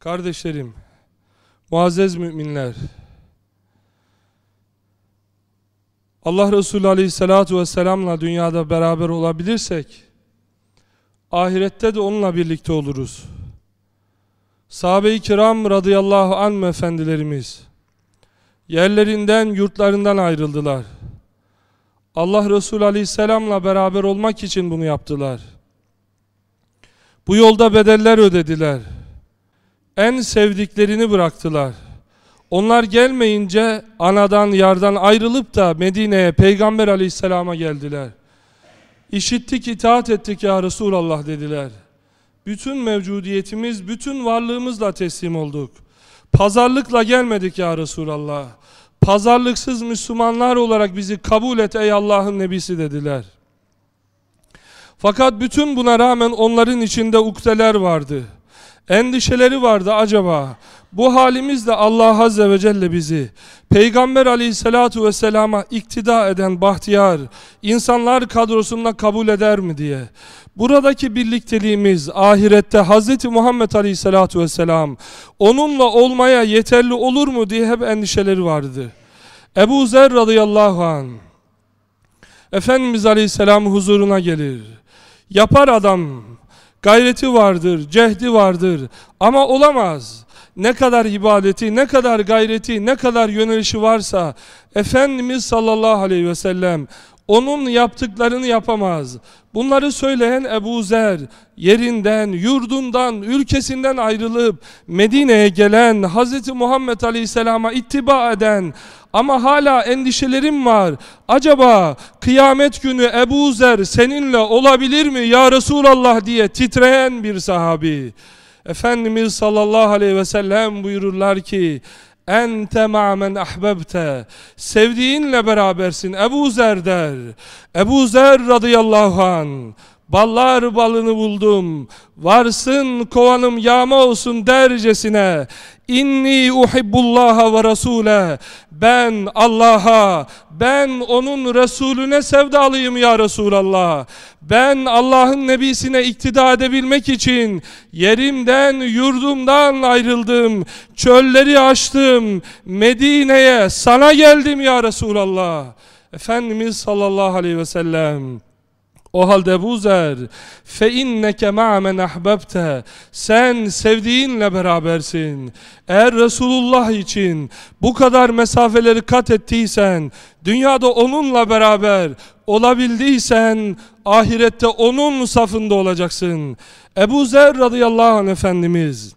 Kardeşlerim, muazzez müminler, Allah Resulü Aleyhisselatü Vesselam'la dünyada beraber olabilirsek, ahirette de onunla birlikte oluruz. Sahabe-i kiram radıyallahu anh efendilerimiz, yerlerinden, yurtlarından ayrıldılar. Allah Resulü Aleyhisselam'la beraber olmak için bunu yaptılar. Bu yolda bedeller ödediler. En sevdiklerini bıraktılar. Onlar gelmeyince anadan yardan ayrılıp da Medine'ye Peygamber Aleyhisselam'a geldiler. İşittik itaat ettik ya Resulallah dediler. Bütün mevcudiyetimiz, bütün varlığımızla teslim olduk. Pazarlıkla gelmedik ya Resulallah. Pazarlıksız Müslümanlar olarak bizi kabul et ey Allah'ın nebisi dediler. Fakat bütün buna rağmen onların içinde ukdeler vardı. Endişeleri vardı acaba. Bu halimizle Allah Azze ve Celle bizi Peygamber Aleyhisselatu Vesselam'a iktida eden bahtiyar insanlar kadrosunda kabul eder mi diye. Buradaki birlikteliğimiz ahirette Hz. Muhammed Aleyhisselatu Vesselam onunla olmaya yeterli olur mu diye hep endişeleri vardı. Ebu Zer radıyallahu an Efendimiz Aleyhisselam huzuruna gelir. Yapar adam gayreti vardır, cehdi vardır ama olamaz. Ne kadar ibadeti, ne kadar gayreti, ne kadar yönelişi varsa Efendimiz sallallahu aleyhi ve sellem onun yaptıklarını yapamaz. Bunları söyleyen Ebu Zer yerinden, yurdundan, ülkesinden ayrılıp Medine'ye gelen Hz. Muhammed Aleyhisselam'a ittiba eden ama hala endişelerim var. Acaba kıyamet günü Ebu Zer seninle olabilir mi ya Resulallah diye titreyen bir sahabi. Efendimiz sallallahu aleyhi ve sellem buyururlar ki Ente ma'men ahbebte Sevdiğinle berabersin Ebu Zer der. Ebu Zer radıyallahu an Ballar balını buldum. Varsın kovanım yağma olsun dercesine. İnni uhibbullaha ve rasule. Ben Allah'a, ben onun Resulüne sevdalıyım ya Resulallah. Ben Allah'ın nebisine iktida edebilmek için yerimden, yurdumdan ayrıldım. Çölleri aştım. Medine'ye sana geldim ya Resulallah. Efendimiz sallallahu aleyhi ve sellem o halde Ebu Zer fe inneke ma men ahbabte sen sevdiğinle berabersin. Eğer Resulullah için bu kadar mesafeleri kat ettiysen, dünyada onunla beraber olabildiysen ahirette onun safında olacaksın. Ebu Zer radıyallahu anh efendimiz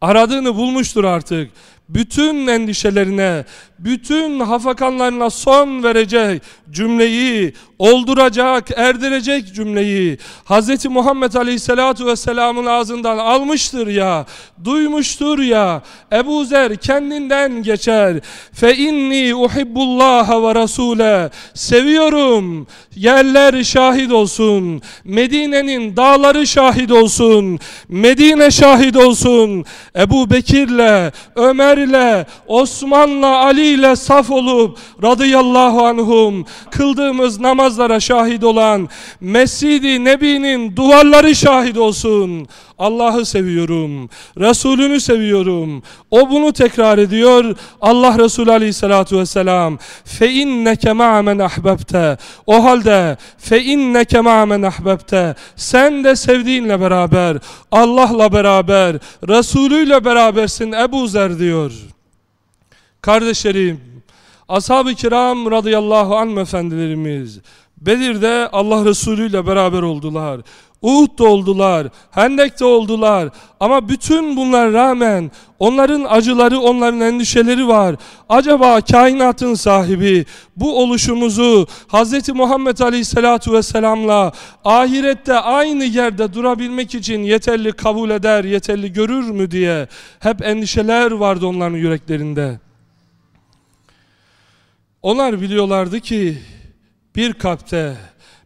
aradığını bulmuştur artık bütün endişelerine, bütün hafakanlarına son verecek cümleyi, olduracak, erdirecek cümleyi Hz. Muhammed Aleyhisselatu Vesselam'ın ağzından almıştır ya, duymuştur ya. Ebu Zer kendinden geçer. Fe inni uhibbullaha ve rasule. Seviyorum. Yerler şahit olsun. Medine'nin dağları şahit olsun. Medine şahit olsun. Ebu Bekir'le, Ömer'le, Osman'la, Ali'yle saf olup radıyallahu anhum kıldığımız namazlara şahit olan Mescid-i Nebi'nin duvarları şahit olsun. Allah'ı seviyorum. Resulünü seviyorum. O bunu tekrar ediyor. Allah Resulü Aleyhissalatu vesselam fe inneke ma'men ahbabte. O halde fe inneke ma'men ahbabte. Sen de sevdiğinle beraber, Allah'la beraber, Resulüyle berabersin Ebu Zer diyor. Kardeşlerim, ashab-ı kiram radıyallahu anh efendilerimiz Bedir'de Allah Resulü ile beraber oldular. Uhud'da oldular, Hendek'te oldular. Ama bütün bunlar rağmen onların acıları, onların endişeleri var. Acaba kainatın sahibi bu oluşumuzu Hz. Muhammed Aleyhisselatu Vesselam'la ahirette aynı yerde durabilmek için yeterli kabul eder, yeterli görür mü diye hep endişeler vardı onların yüreklerinde. Onlar biliyorlardı ki bir kalpte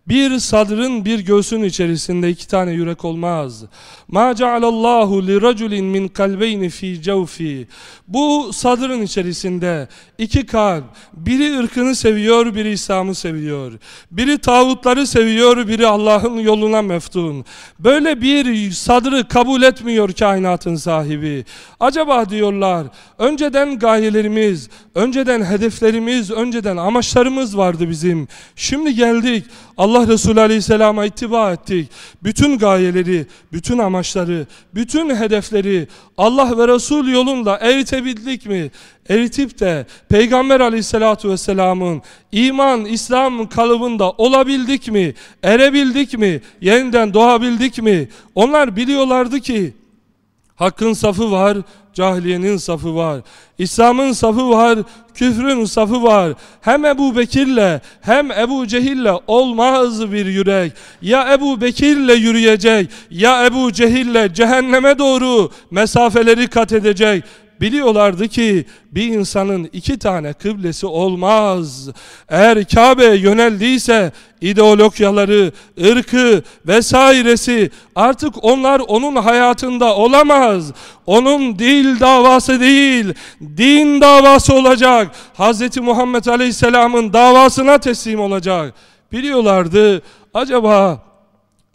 Bir sadrın bir göğsün içerisinde iki tane yürek olmaz. Ma cealallahu li raculin min kalbeyni fi cevfi. Bu sadrın içerisinde iki kalp, biri ırkını seviyor, biri İslam'ı seviyor. Biri tağutları seviyor, biri Allah'ın yoluna meftun. Böyle bir sadrı kabul etmiyor kainatın sahibi. Acaba diyorlar, önceden gayelerimiz, önceden hedeflerimiz, önceden amaçlarımız vardı bizim. Şimdi geldik, Allah Resulü Aleyhisselam'a ittiba ettik. Bütün gayeleri, bütün amaçları, bütün hedefleri Allah ve Resul yolunda eritebildik mi? Eritip de Peygamber Aleyhisselatü Vesselam'ın iman, İslam kalıbında olabildik mi? Erebildik mi? Yeniden doğabildik mi? Onlar biliyorlardı ki Hakkın safı var, cahiliyenin safı var. İslam'ın safı var, küfrün safı var. Hem Ebu Bekir'le hem Ebu Cehil'le olmaz bir yürek. Ya Ebu Bekir'le yürüyecek ya Ebu Cehil'le cehenneme doğru mesafeleri kat edecek. Biliyorlardı ki bir insanın iki tane kıblesi olmaz. Eğer Kabe'ye yöneldiyse ideologyaları, ırkı vesairesi artık onlar onun hayatında olamaz. Onun dil davası değil, din davası olacak. Hz. Muhammed Aleyhisselam'ın davasına teslim olacak. Biliyorlardı acaba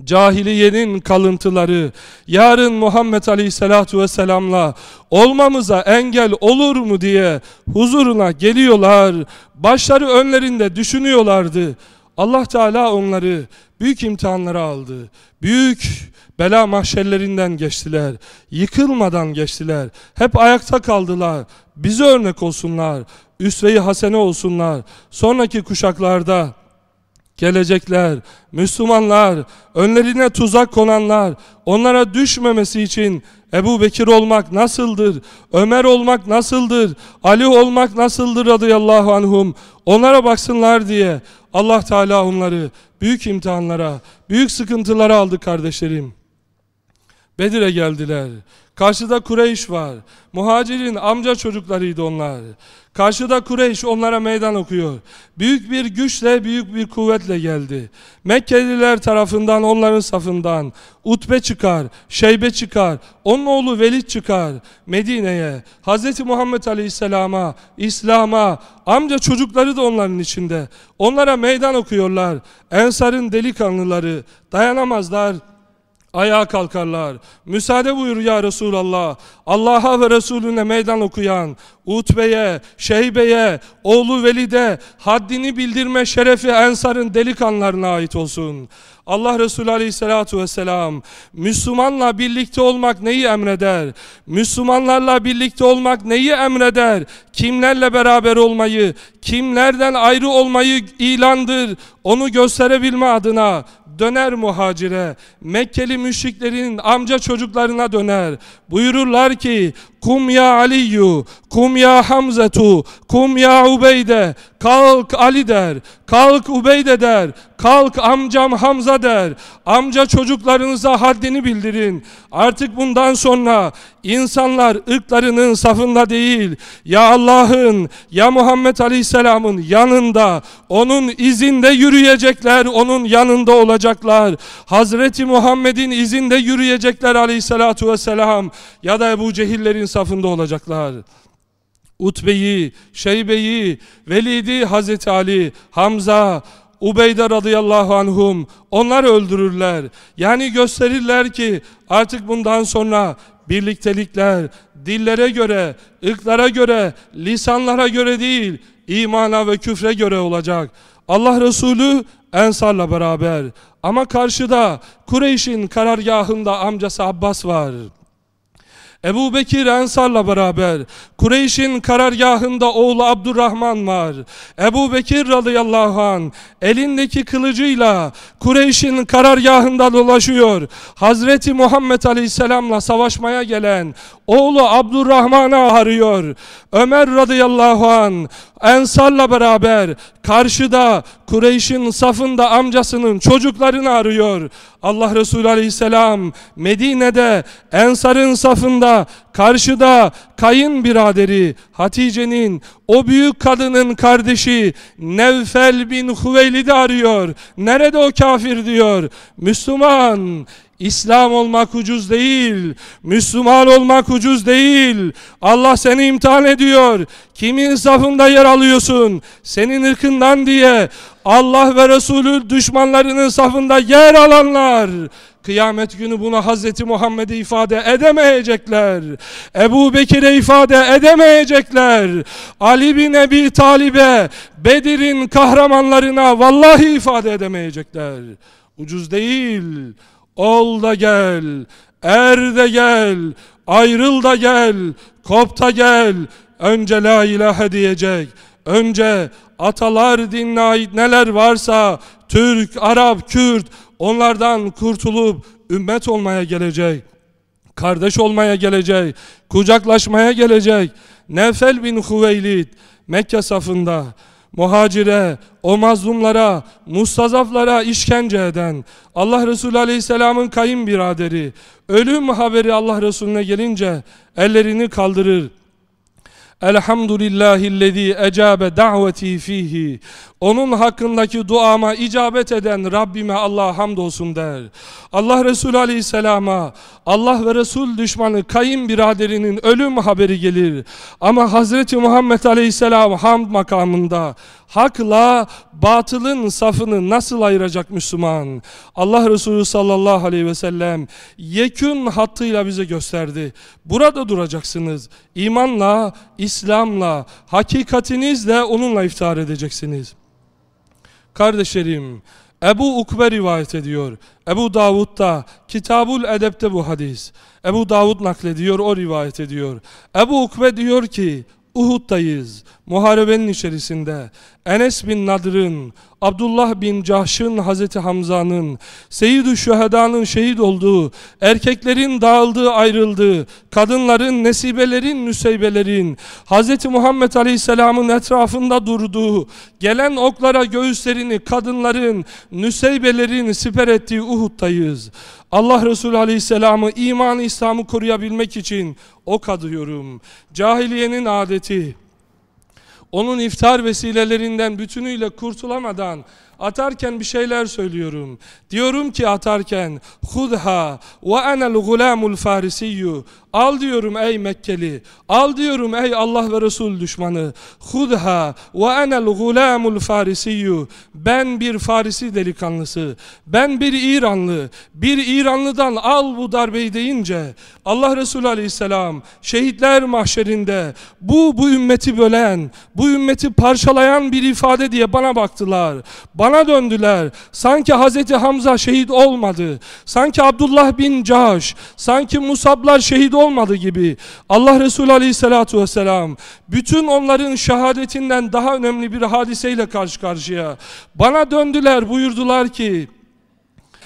cahiliyenin kalıntıları yarın Muhammed Aleyhisselatu Vesselam'la olmamıza engel olur mu diye huzuruna geliyorlar. Başları önlerinde düşünüyorlardı. Allah Teala onları büyük imtihanlara aldı. Büyük bela mahşerlerinden geçtiler. Yıkılmadan geçtiler. Hep ayakta kaldılar. Bize örnek olsunlar. Üsve-i hasene olsunlar. Sonraki kuşaklarda gelecekler, Müslümanlar, önlerine tuzak konanlar, onlara düşmemesi için Ebu Bekir olmak nasıldır, Ömer olmak nasıldır, Ali olmak nasıldır radıyallahu anhum, onlara baksınlar diye Allah Teala onları büyük imtihanlara, büyük sıkıntılara aldı kardeşlerim. Bedir'e geldiler. Karşıda Kureyş var. Muhacirin amca çocuklarıydı onlar. Karşıda Kureyş onlara meydan okuyor. Büyük bir güçle, büyük bir kuvvetle geldi. Mekkeliler tarafından, onların safından Utbe çıkar, Şeybe çıkar, onun oğlu Velid çıkar. Medine'ye, Hz. Muhammed Aleyhisselam'a, İslam'a, amca çocukları da onların içinde. Onlara meydan okuyorlar. Ensar'ın delikanlıları dayanamazlar ayağa kalkarlar. Müsaade buyur ya Resulallah. Allah'a ve Resulüne meydan okuyan Utbe'ye, Şeybe'ye, oğlu Velid'e haddini bildirme şerefi Ensar'ın delikanlarına ait olsun. Allah Resulü Aleyhisselatü Vesselam Müslümanla birlikte olmak neyi emreder? Müslümanlarla birlikte olmak neyi emreder? Kimlerle beraber olmayı, kimlerden ayrı olmayı ilandır. Onu gösterebilme adına döner muhacire. Mekkeli müşriklerin amca çocuklarına döner. Buyururlar ki Kum ya Aliyu, kum ya Hamzetu, kum ya Ubeyde. Kalk Ali der, kalk Ubeyde der, kalk amcam Hamza der. Amca çocuklarınıza haddini bildirin. Artık bundan sonra insanlar ırklarının safında değil, ya Allah'ın, ya Muhammed Aleyhisselam'ın yanında, onun izinde yürüyecekler, onun yanında olacaklar. Hazreti Muhammed'in izinde yürüyecekler Aleyhisselatu Vesselam ya da Ebu Cehillerin safında olacaklar. Utbe'yi, Şeybe'yi, Velid'i Hazreti Ali, Hamza, Ubeyde radıyallahu anhum onlar öldürürler. Yani gösterirler ki artık bundan sonra birliktelikler dillere göre, ırklara göre, lisanlara göre değil, imana ve küfre göre olacak. Allah Resulü Ensar'la beraber ama karşıda Kureyş'in karargahında amcası Abbas var. Ebu Bekir Ensar'la beraber Kureyş'in karargahında oğlu Abdurrahman var. Ebu Bekir radıyallahu an elindeki kılıcıyla Kureyş'in karargahında dolaşıyor. Hazreti Muhammed aleyhisselamla savaşmaya gelen oğlu Abdurrahman'ı arıyor. Ömer radıyallahu an Ensar'la beraber karşıda Kureyş'in safında amcasının çocuklarını arıyor. Allah Resulü Aleyhisselam Medine'de Ensar'ın safında karşıda kayın biraderi Hatice'nin o büyük kadının kardeşi Nevfel bin Hüveylid'i arıyor. Nerede o kafir diyor. Müslüman İslam olmak ucuz değil. Müslüman olmak ucuz değil. Allah seni imtihan ediyor. Kimin safında yer alıyorsun? Senin ırkından diye. Allah ve Resulü düşmanlarının safında yer alanlar. Kıyamet günü bunu Hazreti Muhammed'e ifade edemeyecekler. Ebu Bekir'e ifade edemeyecekler. Ali bin Ebi Talib'e, Bedir'in kahramanlarına vallahi ifade edemeyecekler. Ucuz değil. Ol da gel, er de gel, ayrıl da gel, kop da gel. Önce la ilahe diyecek. Önce atalar dinine ait neler varsa Türk, Arap, Kürt onlardan kurtulup ümmet olmaya gelecek. Kardeş olmaya gelecek. Kucaklaşmaya gelecek. Nefel bin Hüveylid Mekke safında muhacire, o mazlumlara, mustazaflara işkence eden, Allah Resulü Aleyhisselam'ın kayınbiraderi, ölüm haberi Allah Resulüne gelince ellerini kaldırır. Elhamdülillahillezî ecabe da'veti fihi. Onun hakkındaki duama icabet eden Rabbime Allah hamdolsun der. Allah Resulü Aleyhisselam'a Allah ve Resul düşmanı kayınbiraderinin ölüm haberi gelir. Ama Hazreti Muhammed Aleyhisselam hamd makamında hakla batılın safını nasıl ayıracak Müslüman? Allah Resulü sallallahu aleyhi ve sellem yekün hattıyla bize gösterdi. Burada duracaksınız. İmanla, İslam'la, hakikatinizle onunla iftihar edeceksiniz. Kardeşlerim, Ebu Ukbe rivayet ediyor. Ebu Davud'da Kitabul Edep'te bu hadis. Ebu Davud naklediyor, o rivayet ediyor. Ebu Ukbe diyor ki, Uhud'dayız. Muharebenin içerisinde Enes bin Nadır'ın, Abdullah bin Cahş'ın, Hazreti Hamza'nın, Seyyid-ü Şüheda'nın şehit olduğu, erkeklerin dağıldığı, ayrıldığı, kadınların, nesibelerin, nüseybelerin, Hazreti Muhammed Aleyhisselam'ın etrafında durduğu, gelen oklara göğüslerini kadınların, nüseybelerin siper ettiği Uhud'dayız. Allah Resulü Aleyhisselam'ı, iman İslam'ı koruyabilmek için ok adıyorum. Cahiliyenin adeti, onun iftar vesilelerinden bütünüyle kurtulamadan atarken bir şeyler söylüyorum. Diyorum ki atarken hudha ve enel gulamul farisiyyu Al diyorum ey Mekkeli. Al diyorum ey Allah ve Resul düşmanı. Hudha ve enel gulamul farisiyyu. Ben bir Farisi delikanlısı. Ben bir İranlı. Bir İranlıdan al bu darbeyi deyince Allah Resulü Aleyhisselam şehitler mahşerinde bu bu ümmeti bölen, bu ümmeti parçalayan bir ifade diye bana baktılar. Bana döndüler. Sanki Hazreti Hamza şehit olmadı. Sanki Abdullah bin Caş, sanki Musablar şehit olmadı gibi Allah Resulü Aleyhisselatü Vesselam bütün onların şehadetinden daha önemli bir hadiseyle karşı karşıya. Bana döndüler buyurdular ki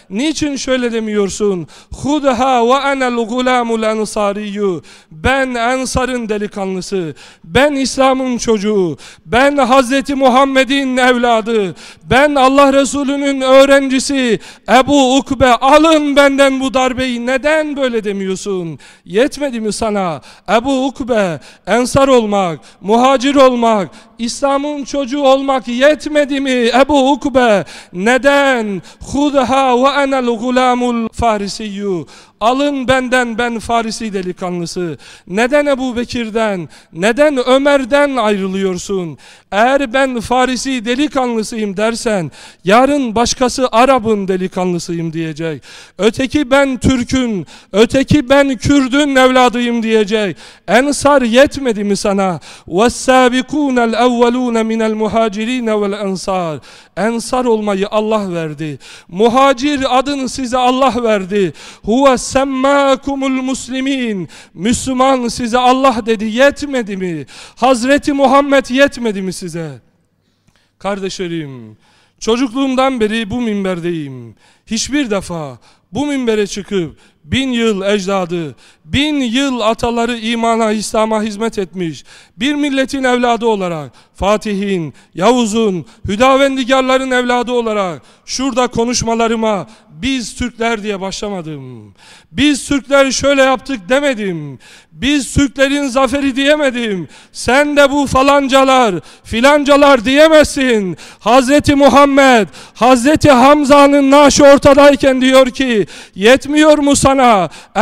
Niçin şöyle demiyorsun? Hudha ve enel gulamul ensariyyu. Ben ensarın delikanlısı. Ben İslam'ın çocuğu. Ben Hazreti Muhammed'in evladı. Ben Allah Resulü'nün öğrencisi. Ebu Ukbe alın benden bu darbeyi. Neden böyle demiyorsun? Yetmedi mi sana? Ebu Ukbe ensar olmak, muhacir olmak, İslam'ın çocuğu olmak yetmedi mi? Ebu Ukbe neden? Hudha ve enel gulamul farisiyyü. Alın benden ben Farisi delikanlısı. Neden Ebu Bekir'den, neden Ömer'den ayrılıyorsun? Eğer ben Farisi delikanlısıyım dersen, yarın başkası Arap'ın delikanlısıyım diyecek. Öteki ben Türk'ün, öteki ben Kürd'ün evladıyım diyecek. Ensar yetmedi mi sana? وَالسَّابِقُونَ الْاَوَّلُونَ مِنَ الْمُهَاجِرِينَ وَالْاَنْصَارِ Ensar olmayı Allah verdi. Muhacir adını size Allah verdi. Huve semmâkumul muslimin. Müslüman size Allah dedi yetmedi mi? Hazreti Muhammed yetmedi mi size? Kardeşlerim, çocukluğumdan beri bu minberdeyim. Hiçbir defa bu minbere çıkıp bin yıl ecdadı, bin yıl ataları imana, İslam'a hizmet etmiş bir milletin evladı olarak Fatih'in, Yavuz'un, Hüdavendigarların evladı olarak şurada konuşmalarıma biz Türkler diye başlamadım. Biz Türkler şöyle yaptık demedim. Biz Türklerin zaferi diyemedim. Sen de bu falancalar, filancalar diyemezsin. Hazreti Muhammed, Hazreti Hamza'nın naaşı ortadayken diyor ki, yetmiyor mu sana?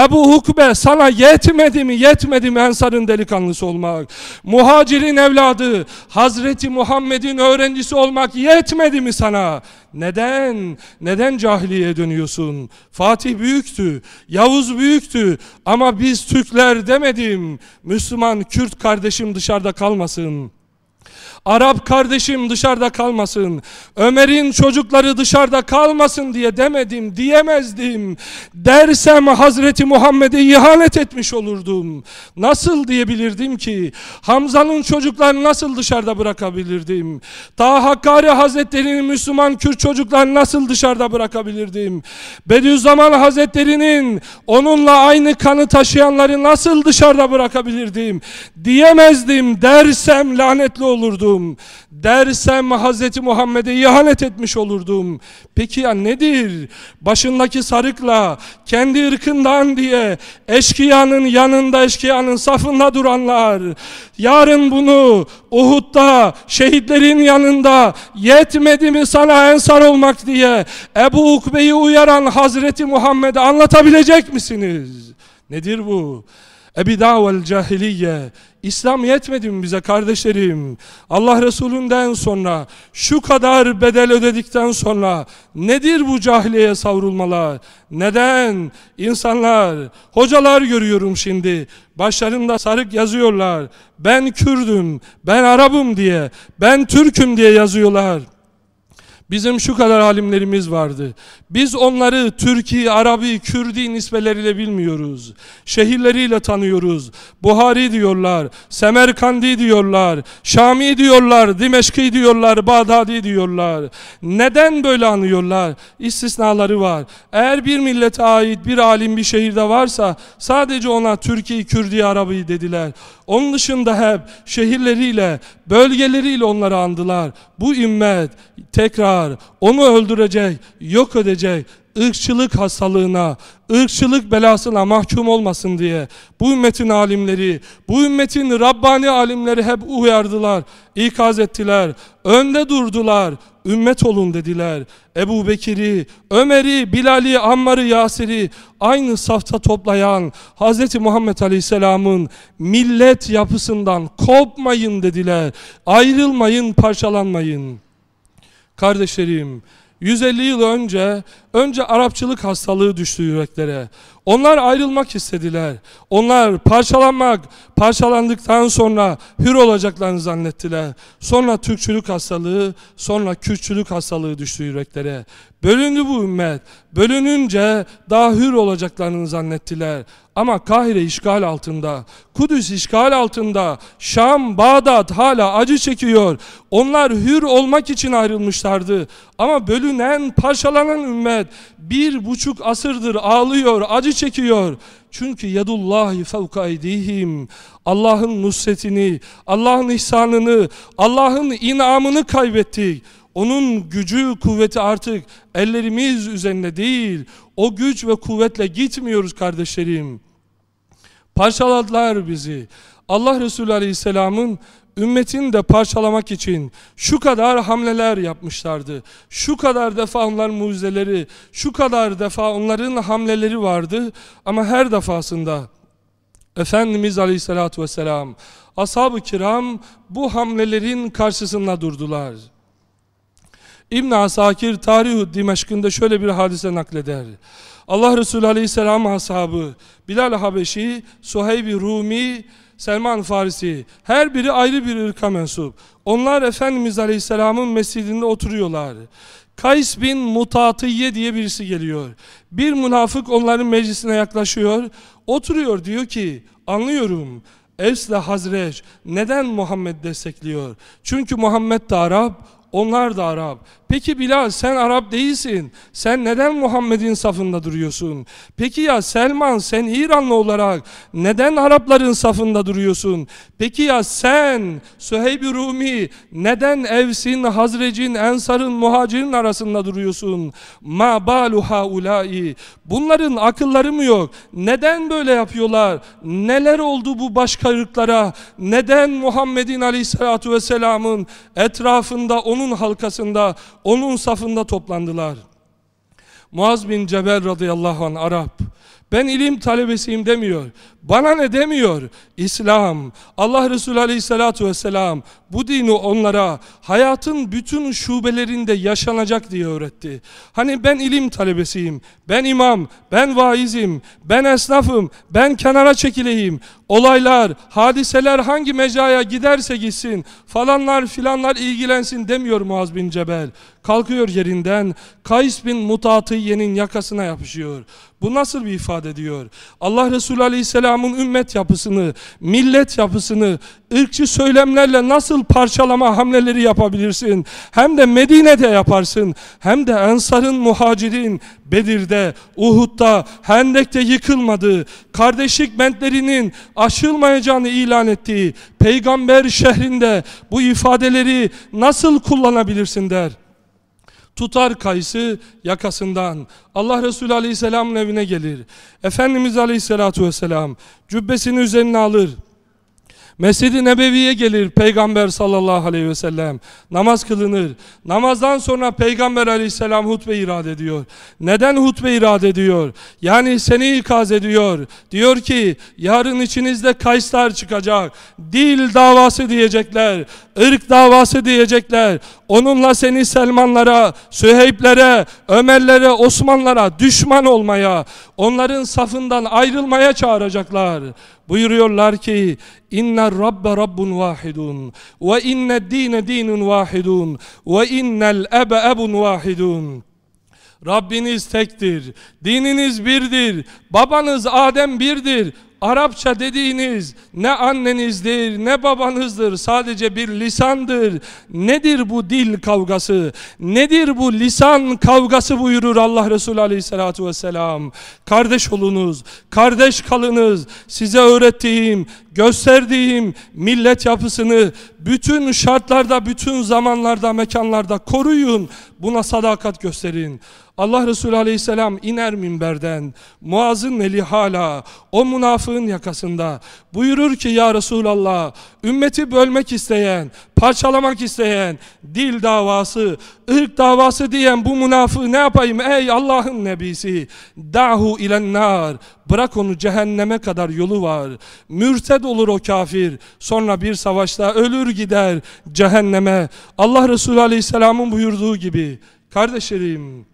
Ebu Hukbe sana yetmedi mi? Yetmedi mi Ensar'ın delikanlısı olmak? Muhacirin evladı, Hazreti Muhammed'in öğrencisi olmak yetmedi mi sana? Neden? Neden cahiliye dönüyorsun? Fatih büyüktü, Yavuz büyüktü ama biz Türkler demedim. Müslüman Kürt kardeşim dışarıda kalmasın. Arap kardeşim dışarıda kalmasın. Ömer'in çocukları dışarıda kalmasın diye demedim, diyemezdim. Dersem Hazreti Muhammed'e ihanet etmiş olurdum. Nasıl diyebilirdim ki? Hamza'nın çocuklarını nasıl dışarıda bırakabilirdim? Ta Hakkari Hazretleri'nin Müslüman Kürt çocuklarını nasıl dışarıda bırakabilirdim? Bediüzzaman Hazretleri'nin onunla aynı kanı taşıyanları nasıl dışarıda bırakabilirdim? Diyemezdim. Dersem lanetli olurdum olurdum. Dersem Hz. Muhammed'e ihanet etmiş olurdum. Peki ya nedir? Başındaki sarıkla kendi ırkından diye eşkıyanın yanında eşkıyanın safında duranlar. Yarın bunu Uhud'da şehitlerin yanında yetmedi mi sana ensar olmak diye Ebu Ukbe'yi uyaran Hazreti Muhammed'e anlatabilecek misiniz? Nedir bu? Ebidavel cahiliye İslam yetmedi mi bize kardeşlerim? Allah Resulünden sonra şu kadar bedel ödedikten sonra nedir bu cahiliye savrulmalar? Neden? İnsanlar, hocalar görüyorum şimdi. Başlarında sarık yazıyorlar. Ben Kürdüm, ben Arabım diye, ben Türk'üm diye yazıyorlar. Bizim şu kadar alimlerimiz vardı. Biz onları Türkiye, Arabi, Kürdi nisbeleriyle bilmiyoruz. Şehirleriyle tanıyoruz. Buhari diyorlar, Semerkandi diyorlar, Şami diyorlar, Dimeşki diyorlar, Bağdadi diyorlar. Neden böyle anıyorlar? İstisnaları var. Eğer bir millete ait bir alim bir şehirde varsa sadece ona Türkiye, Kürdi, Arabi dediler. Onun dışında hep şehirleriyle, bölgeleriyle onları andılar. Bu ümmet tekrar onu öldürecek, yok edecek, ırkçılık hastalığına, ırkçılık belasına mahkum olmasın diye bu ümmetin alimleri, bu ümmetin Rabbani alimleri hep uyardılar, ikaz ettiler, önde durdular, ümmet olun dediler. Ebu Bekir'i, Ömer'i, Bilal'i, Ammar'ı, Yasir'i aynı safta toplayan Hz. Muhammed Aleyhisselam'ın millet yapısından kopmayın dediler. Ayrılmayın, parçalanmayın. Kardeşlerim, 150 yıl önce önce Arapçılık hastalığı düştü yüreklere. Onlar ayrılmak istediler. Onlar parçalanmak, parçalandıktan sonra hür olacaklarını zannettiler. Sonra Türkçülük hastalığı, sonra Kürtçülük hastalığı düştü yüreklere. Bölündü bu ümmet. Bölününce daha hür olacaklarını zannettiler. Ama Kahire işgal altında, Kudüs işgal altında, Şam, Bağdat hala acı çekiyor. Onlar hür olmak için ayrılmışlardı. Ama bölünen, parçalanan ümmet bir buçuk asırdır ağlıyor, acı çekiyor. Çünkü yadullahi fevka. Allah'ın nusretini, Allah'ın ihsanını, Allah'ın inamını kaybettik. Onun gücü, kuvveti artık ellerimiz üzerinde değil. O güç ve kuvvetle gitmiyoruz kardeşlerim. Parçaladılar bizi. Allah Resulü Aleyhisselam'ın ümmetini de parçalamak için şu kadar hamleler yapmışlardı. Şu kadar defa onların mucizeleri, şu kadar defa onların hamleleri vardı. Ama her defasında Efendimiz Aleyhisselatü Vesselam, ashab-ı kiram bu hamlelerin karşısında durdular. İbn Asakir Tarih-ü Dimeşk'ında şöyle bir hadise nakleder. Allah Resulü Aleyhisselam ashabı Bilal Habeşi, Suheyb-i Rumi, Selman Farisi her biri ayrı bir ırka mensup. Onlar Efendimiz Aleyhisselam'ın mescidinde oturuyorlar. Kays bin Mutatiye diye birisi geliyor. Bir münafık onların meclisine yaklaşıyor. Oturuyor diyor ki anlıyorum. Evs'le Hazreç neden Muhammed destekliyor? Çünkü Muhammed de Arap, onlar da Arap. Peki Bilal sen Arap değilsin. Sen neden Muhammed'in safında duruyorsun? Peki ya Selman sen İranlı olarak neden Arapların safında duruyorsun? Peki ya sen Süheyb-i Rumi neden Evs'in, Hazrec'in, Ensar'ın, Muhacir'in arasında duruyorsun? Ma balu haulai. Bunların akılları mı yok? Neden böyle yapıyorlar? Neler oldu bu başka? Neden Muhammed'in aleyhissalatu vesselamın etrafında, onun halkasında, onun safında toplandılar? Muaz bin Cebel radıyallahu anh Arap. Ben ilim talebesiyim demiyor. Bana ne demiyor? İslam, Allah Resulü Aleyhisselatü Vesselam bu dini onlara hayatın bütün şubelerinde yaşanacak diye öğretti. Hani ben ilim talebesiyim, ben imam, ben vaizim, ben esnafım, ben kenara çekileyim. Olaylar, hadiseler hangi mecraya giderse gitsin, falanlar filanlar ilgilensin demiyor Muaz bin Cebel. Kalkıyor yerinden, Kays bin Mutatiye'nin yakasına yapışıyor. Bu nasıl bir ifade diyor? Allah Resulü Aleyhisselam'ın ümmet yapısını, millet yapısını, ırkçı söylemlerle nasıl parçalama hamleleri yapabilirsin? Hem de Medine'de yaparsın, hem de Ensar'ın, Muhacirin, Bedir'de, Uhud'da, Hendek'te yıkılmadığı, kardeşlik bentlerinin aşılmayacağını ilan ettiği, peygamber şehrinde bu ifadeleri nasıl kullanabilirsin der tutar kayısı yakasından. Allah Resulü Aleyhisselam'ın evine gelir. Efendimiz Aleyhisselatü Vesselam cübbesini üzerine alır. Mescid-i Nebevi'ye gelir Peygamber sallallahu aleyhi ve sellem. Namaz kılınır. Namazdan sonra Peygamber aleyhisselam hutbe irade ediyor. Neden hutbe irade ediyor? Yani seni ikaz ediyor. Diyor ki yarın içinizde Kayslar çıkacak. Dil davası diyecekler. ırk davası diyecekler. Onunla seni Selmanlara, Süheyblere, Ömerlere, Osmanlara düşman olmaya, onların safından ayrılmaya çağıracaklar. Buyuruyorlar ki inna rabbe rabbun vahidun ve inne dine dinun vahidun ve innel ebe ebun vahidun. Rabbiniz tektir, dininiz birdir, babanız Adem birdir, Arapça dediğiniz ne annenizdir ne babanızdır sadece bir lisandır. Nedir bu dil kavgası? Nedir bu lisan kavgası buyurur Allah Resulü Aleyhisselatü Vesselam. Kardeş olunuz, kardeş kalınız. Size öğrettiğim, gösterdiğim millet yapısını bütün şartlarda, bütün zamanlarda, mekanlarda koruyun. Buna sadakat gösterin. Allah Resulü Aleyhisselam iner minberden. Muaz'ın eli hala o münafığın yakasında. Buyurur ki ya Resulallah ümmeti bölmek isteyen, parçalamak isteyen, dil davası, ırk davası diyen bu münafığı ne yapayım ey Allah'ın nebisi? Dahu ilen nar. Bırak onu cehenneme kadar yolu var. Mürted olur o kafir. Sonra bir savaşta ölür gider cehenneme. Allah Resulü Aleyhisselam'ın buyurduğu gibi. Kardeşlerim,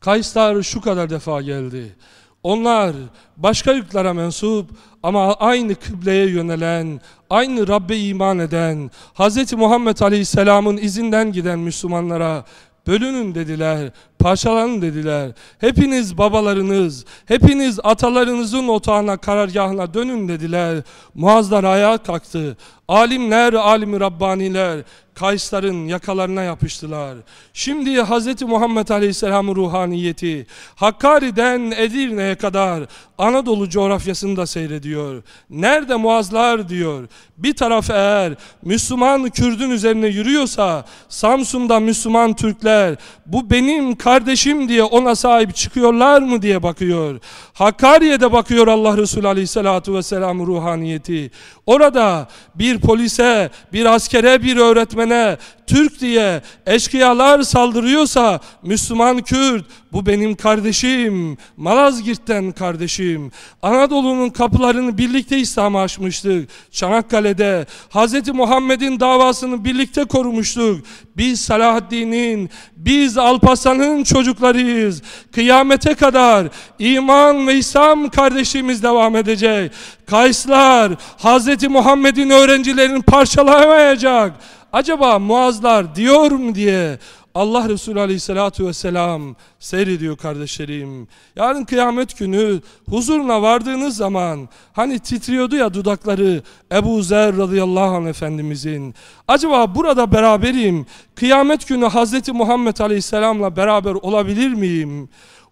Kayslar şu kadar defa geldi. Onlar başka ırklara mensup ama aynı kıbleye yönelen, aynı Rabbe iman eden, Hz. Muhammed Aleyhisselam'ın izinden giden Müslümanlara bölünün dediler, parçalanın dediler. Hepiniz babalarınız, hepiniz atalarınızın otağına, karargahına dönün dediler. Muazlar ayağa kalktı. Alimler, alimi Rabbaniler, Kaysların yakalarına yapıştılar. Şimdi Hz. Muhammed Aleyhisselam'ın ruhaniyeti Hakkari'den Edirne'ye kadar Anadolu coğrafyasında seyrediyor. Nerede muazlar diyor. Bir taraf eğer Müslüman Kürdün üzerine yürüyorsa Samsun'da Müslüman Türkler bu benim kardeşim diye ona sahip çıkıyorlar mı diye bakıyor. Hakkari'ye bakıyor Allah Resulü Aleyhisselatü Vesselam ruhaniyeti. Orada bir polise, bir askere, bir öğretmene, Türk diye eşkıyalar saldırıyorsa Müslüman Kürt bu benim kardeşim, Malazgirt'ten kardeşim. Anadolu'nun kapılarını birlikte İslam'a açmıştık. Çanakkale'de Hz. Muhammed'in davasını birlikte korumuştuk. Biz Salahaddin'in, biz Alparslan'ın çocuklarıyız. Kıyamete kadar iman ve İslam kardeşliğimiz devam edecek. Kayslar Hz. Muhammed'in öğrencilerini parçalamayacak acaba muazlar diyor mu diye Allah Resulü Aleyhisselatü Vesselam seyrediyor kardeşlerim. Yarın kıyamet günü huzuruna vardığınız zaman hani titriyordu ya dudakları Ebu Zer radıyallahu anh efendimizin. Acaba burada beraberim kıyamet günü Hazreti Muhammed Aleyhisselam'la beraber olabilir miyim?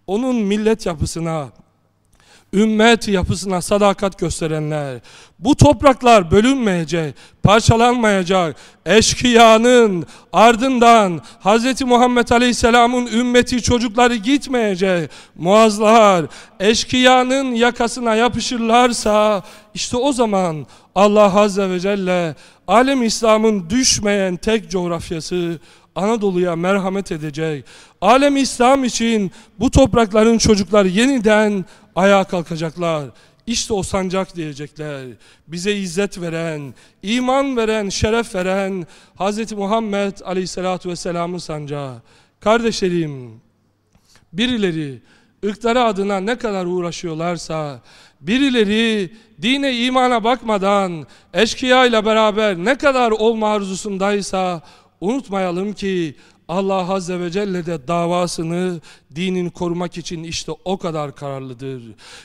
Onun millet yapısına, ümmet yapısına sadakat gösterenler, bu topraklar bölünmeyecek, parçalanmayacak, eşkıyanın ardından Hz. Muhammed Aleyhisselam'ın ümmeti çocukları gitmeyecek, muazlar eşkıyanın yakasına yapışırlarsa, işte o zaman Allah Azze ve Celle alem İslam'ın düşmeyen tek coğrafyası Anadolu'ya merhamet edecek. Alem İslam için bu toprakların çocuklar yeniden ayağa kalkacaklar. İşte o sancak diyecekler. Bize izzet veren, iman veren, şeref veren Hz. Muhammed Aleyhisselatü Vesselam'ın sancağı. Kardeşlerim, birileri ıkları adına ne kadar uğraşıyorlarsa, birileri dine imana bakmadan eşkıya ile beraber ne kadar olma arzusundaysa unutmayalım ki Allah Azze ve Celle de davasını dinin korumak için işte o kadar kararlıdır.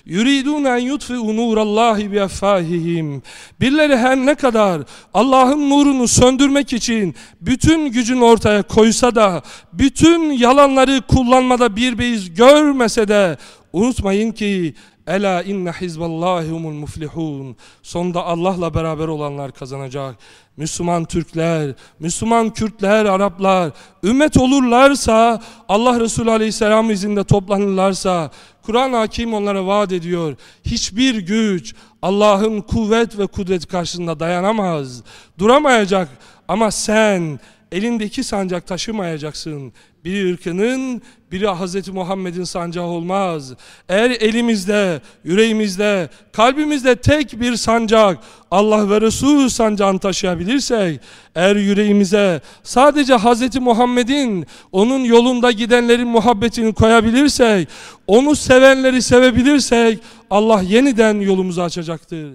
Yuridun en yutfi'u nurallahi bi effahihim. Birileri her ne kadar Allah'ın nurunu söndürmek için bütün gücünü ortaya koysa da bütün yalanları kullanmada bir beyiz görmese de unutmayın ki Ela inne hizballahi humul muflihun. Sonda Allah'la beraber olanlar kazanacak. Müslüman Türkler, Müslüman Kürtler, Araplar ümmet olurlarsa, Allah Resulü Aleyhisselam izinde toplanırlarsa, Kur'an hakim onlara vaat ediyor. Hiçbir güç Allah'ın kuvvet ve kudret karşısında dayanamaz. Duramayacak ama sen elindeki sancak taşımayacaksın. Biri ırkının, biri Hz. Muhammed'in sancağı olmaz. Eğer elimizde, yüreğimizde, kalbimizde tek bir sancak, Allah ve Resul sancağını taşıyabilirsek, eğer yüreğimize sadece Hz. Muhammed'in, onun yolunda gidenlerin muhabbetini koyabilirsek, onu sevenleri sevebilirsek, Allah yeniden yolumuzu açacaktır.